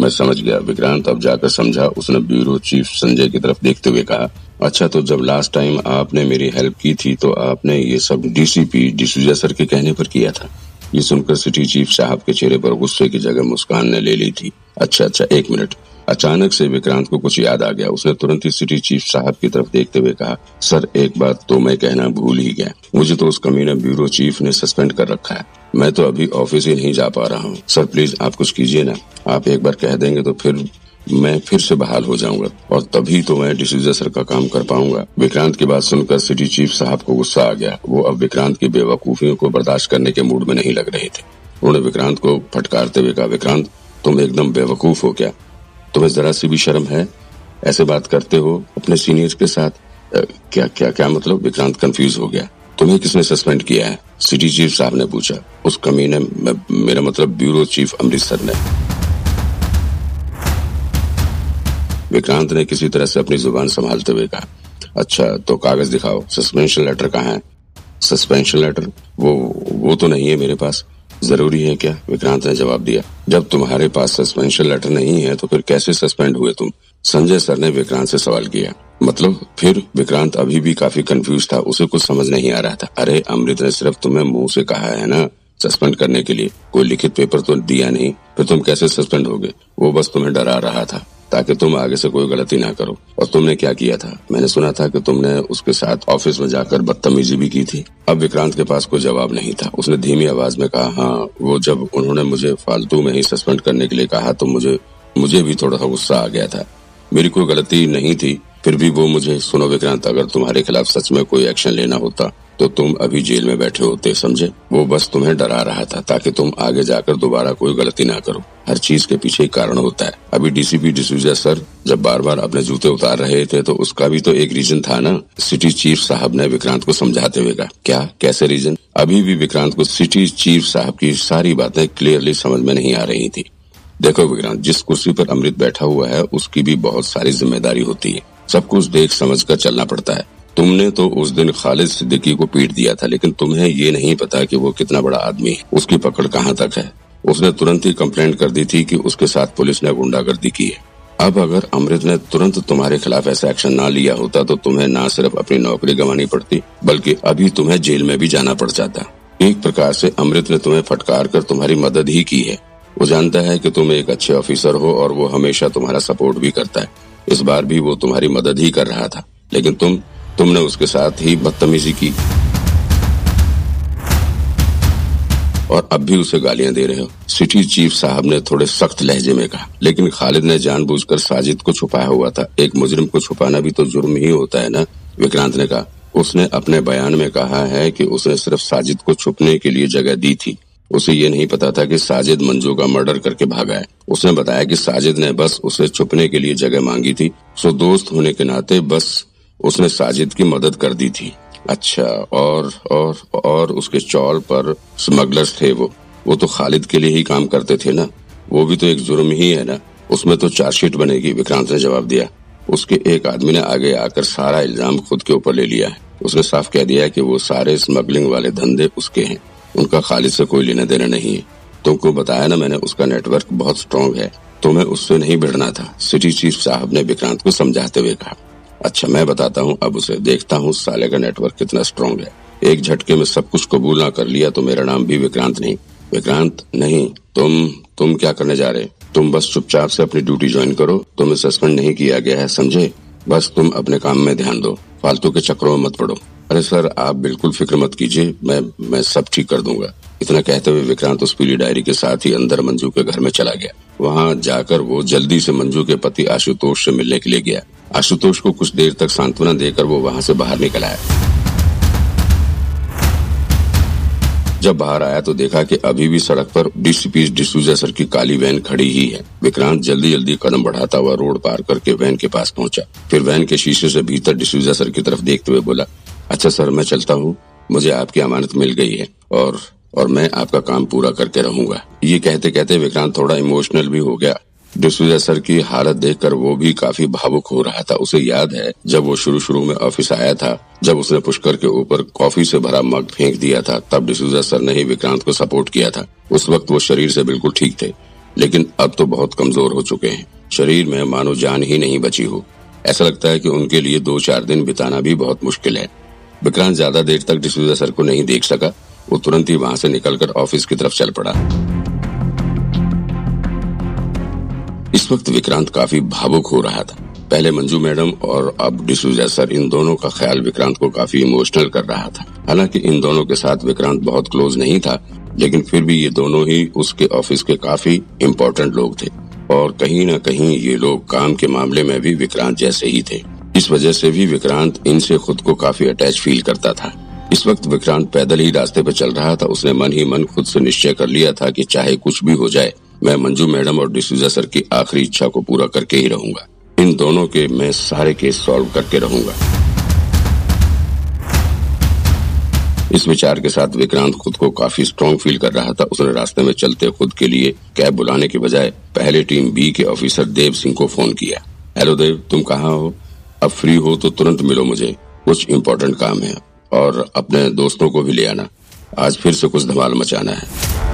मैं समझ गया, विक्रांत। अब जाकर समझा, उसने ब्यूरो चीफ संजय की तरफ़ देखते हुए कहा अच्छा तो जब लास्ट टाइम आपने मेरी हेल्प की थी तो आपने ये सब डीसीपी डिसूजा सर के कहने पर किया था? ये सुनकर सिटी चीफ साहब के चेहरे पर गुस्से की जगह मुस्कान ने ले ली थी। अच्छा अच्छा एक मिनट। अचानक से विक्रांत को कुछ याद आ गया। उसने तुरंत ही सिटी चीफ साहब की तरफ़ देखते हुए कहा, सर, एक बात तो मैं कहना भूल ही गया। मुझे तो उस कमीने ब्यूरो चीफ ने सस्पेंड कर रखा है। मैं तो अभी ऑफ़िस ही नहीं जा पा रहा हूँ। सर प्लीज़ आप कुछ कीजिए ना। आप एक बार कह देंगे तो फिर मैं फिर से बहाल हो जाऊँगा। और तभी तो मैं डिसीजर सर का काम कर पाऊँगा। विक्रांत की बात सुनकर सिटी चीफ साहब को गुस्सा आ गया। वो अब विक्रांत की बेवकूफियों को बर्दाश्त करने के मूड में नहीं लग रहे थे। उन्होंने विक्रांत को फटकारते हुए कहा, विक्रांत, तुम एकदम बेवकूफ़ हो क्या? तुम्हें जरा सी भी शर्म है? ऐसे बात करते हो अपने सीनियर के साथ? क्या क्या क्या मतलब? विक्रांत कंफ्यूज हो गया। तुम्हें किसने सस्पेंड किया है? सिटी चीफ साहब ने पूछा, उस कमीने मेरा मतलब ब्यूरो चीफ अमृतसर ने विक्रांत ने किसी तरह से अपनी ज़ुबान संभालते हुए कहा अच्छा तो कागज़ दिखाओ सस्पेंशन लेटर कहाँ है? सस्पेंशन लेटर वो वो तो नहीं है मेरे पास। ज़रूरी है क्या? विक्रांत ने जवाब दिया, जब तुम्हारे पास सस्पेंशन लेटर नहीं है तो फिर कैसे सस्पेंड हुए तुम? संजय सर ने विक्रांत से सवाल किया। मतलब फिर विक्रांत अभी भी काफ़ी कंफ्यूज था, उसे कुछ समझ नहीं आ रहा था। अरे, अमृत ने सिर्फ़ तुम्हें मुँह से कहा है ना सस्पेंड करने के लिए। कोई लिखित पेपर तो दिया नहीं, फिर तुम कैसे सस्पेंड होगे? वो बस तुम्हें डरा रहा था। ताकि तुम आगे से कोई गलती ना करो। और तुमने क्या किया था? मैंने सुना था कि तुमने उसके साथ ऑफ़िस में जाकर बदतमीजी भी की थी। अब विक्रांत के पास कोई जवाब नहीं था। उसने धीमी आवाज़ में कहा हाँ वो जब उन्होंने मुझे फालतू में ही सस्पेंड करने के लिए कहा तो मुझे मुझे भी थोड़ा सा गुस्सा आ गया था। मेरी कोई गलती नहीं थी, फिर भी वो मुझे, सुनो विक्रांत, अगर तुम्हारे खिलाफ सच में कोई एक्शन लेना होता तो तुम अभी जेल में बैठे होते समझे? वो बस तुम्हें डरा रहा था ताकि तुम आगे जाकर दोबारा कोई गलती ना करो। हर चीज़ के पीछे एक कारण होता है। अभी डीसीपी डिसूजा सर, जब बार बार अपने जूते उतार रहे थे तो उसका भी तो एक रीजन था ना? सिटी चीफ साहब ने विक्रांत को समझाते हुए कहा, क्या? कैसे रीजन? अभी भी विक्रांत को सिटी चीफ साहब की सारी बातें क्लियरली समझ में नहीं आ रही थी। देखो विक्रांत, जिस कुर्सी पर अमृत बैठा हुआ है, उसकी भी बहुत सारी ज़िम्मेदारी होती है। सब कुछ देख समझ कर चलना पड़ता है। तुमने तो उस दिन खालिद सिद्दीकी को पीट दिया था, लेकिन तुम्हें ये नहीं पता कि वो कितना बड़ा आदमी है। उसकी पकड़ कहाँ तक है? उसने तुरंत ही कंप्लेंट कर दी थी कि उसके साथ पुलिस ने गुंडागर्दी की है। अब अगर अमृत ने तुरंत तुम्हारे खिलाफ ऐसा एक्शन ना लिया होता तो तुम्हें न सिर्फ़ अपनी नौकरी गंवानी पड़ती, बल्कि अभी तुम्हें जेल में भी जाना पड़ जाता। एक प्रकार से अमृत ने तुम्हें फटकार कर तुम्हारी मदद ही की है। वो जानता है कि तुम एक अच्छे ऑफिसर हो और वो हमेशा तुम्हारा सपोर्ट भी करता है। इस बार भी वो तुम्हारी मदद ही कर रहा था। लेकिन तुम तुमने उसके साथ ही बदतमीजी की। और अब भी उसे गालियाँ दे रहे हो। सिटी चीफ साहब ने थोड़े सख्त लहजे में कहा। लेकिन खालिद ने जानबूझकर साजिद को छुपाया हुआ था। एक मुजरिम को छुपाना भी तो जुर्म ही होता है ना? विक्रांत ने कहा, उसने अपने बयान में कहा है कि उसने सिर्फ़ साजिद को छुपने के लिए जगह दी थी। उसे ये नहीं पता था कि साजिद मंजू का मर्डर करके भागा है। उसने बताया कि साजिद ने बस उसे छुपने के लिए जगह मांगी थी। सो दोस्त होने के नाते बस उसने साजिद की मदद कर दी थी। अच्छा और और और उसके चौल पर स्मगलर्स थे वो। वो तो खालिद के लिए ही काम करते थे ना। वो भी तो एक जुर्म ही है ना। उसमें तो चार्जशीट बनेगी, विक्रांत ने जवाब दिया। उसके एक आदमी ने आगे आकर सारा इल्ज़ाम खुद के ऊपर ले लिया है। उसने साफ़ कह दिया कि वो सारे स्मगलिंग वाले धंधे उसके हैं। उनका खालिद से कोई लेना देना नहीं है। तुमको बताया ना मैंने, उसका नेटवर्क बहुत स्ट्रांग है। तुम्हें उससे नहीं भिड़ना था सिटी चीफ साहब ने विक्रांत को समझाते हुए कहा। अच्छा मैं बताता हूँ, अब उसे देखता हूँ, साले का नेटवर्क कितना स्ट्रांग है। एक झटके में सब कुछ कबूल ना कर लिया तो मेरा नाम भी विक्रांत नहीं। विक्रांत, नहीं, तुम तुम क्या करने जा रहे? तुम बस चुपचाप से अपनी ड्यूटी ज्वाइन करो। तुम्हें सस्पेंड नहीं किया गया है, समझे? बस तुम अपने काम में ध्यान दो। फालतू के चक्रों में मत पड़ो। अरे सर, आप बिल्कुल फ़िक्र मत कीजिए, मैं मैं सब ठीक कर दूँगा। इतना कहते हुए विक्रांत उस पीली डायरी के साथ ही अंदर मंजू के घर में चला गया। वहाँ जाकर वो जल्दी से मंजू के पति आशुतोष से मिलने के लिए गया। आशुतोष को कुछ देर तक सांत्वना देकर वो वहाँ से बाहर निकल आया। जब बाहर आया तो देखा कि अभी भी सड़क पर डीसीपी डिसूजा सर की काली वैन खड़ी ही है। विक्रांत जल्दी जल्दी कदम बढ़ाता हुआ रोड पार करके वैन के पास पहुँचा। फिर वैन के शीशे से भीतर डिसूजा सर की तरफ़ देखते हुए बोला अच्छा सर, मैं चलता हूँ। मुझे आपकी अमानत मिल गई है और और मैं आपका काम पूरा करके रहूँगा। ये कहते कहते विक्रांत थोड़ा इमोशनल भी हो गया। डिसूजा सर की हालत देखकर वो भी काफ़ी भावुक हो रहा था। उसे याद है, जब वो शुरू शुरू में ऑफ़िस आया था, जब उसने पुष्कर के ऊपर कॉफ़ी से भरा मग फेंक दिया था, तब डिसूजा सर ने ही विक्रांत को सपोर्ट किया था। उस वक्त वो शरीर से बिल्कुल ठीक थे, लेकिन अब तो बहुत कमज़ोर हो चुके हैं। शरीर में मानो जान ही नहीं बची हो। ऐसा लगता है कि उनके लिए दो चार दिन बिताना भी बहुत मुश्किल है। विक्रांत ज़्यादा देर तक डिसूजा सर को नहीं देख सका, वो तुरंत ही वहाँ से निकलकर ऑफ़िस की तरफ़ चल पड़ा। इस वक्त विक्रांत काफ़ी भावुक हो रहा था। पहले मंजू मैडम और अब डिसूजा सर इन दोनों का ख्याल विक्रांत को काफ़ी इमोशनल कर रहा था। हालाँकि इन दोनों के साथ विक्रांत बहुत क्लोज नहीं था, लेकिन फिर भी ये दोनों ही उसके ऑफ़िस के काफ़ी इम्पोर्टेंट लोग थे। और कहीं न कहीं ये लोग काम के मामले में भी विक्रांत जैसे ही थे। इस वजह से भी विक्रांत इनसे खुद को काफ़ी अटैच फील करता था। इस वक्त विक्रांत पैदल ही रास्ते पर चल रहा था। उसने मन ही मन खुद से निश्चय कर लिया था कि चाहे कुछ भी हो जाए मैं मंजू मैडम और डिसूजा सर की आखिरी इच्छा को पूरा करके ही रहूँगा। इन दोनों के मैं सारे केस सॉल्व करके रहूँगा। इस विचार के साथ विक्रांत खुद को काफ़ी स्ट्रॉन्ग फील कर रहा था। उसने रास्ते में चलते खुद के लिए कैब बुलाने के बजाय पहले टीम बी के ऑफिसर देव सिंह को फ़ोन किया। हेलो देव, तुम कहाँ हो? अब फ्री हो तो तुरंत मिलो मुझे। कुछ इम्पोर्टेंट काम है और अपने दोस्तों को भी ले आना। आज फिर से कुछ धमाल मचाना है।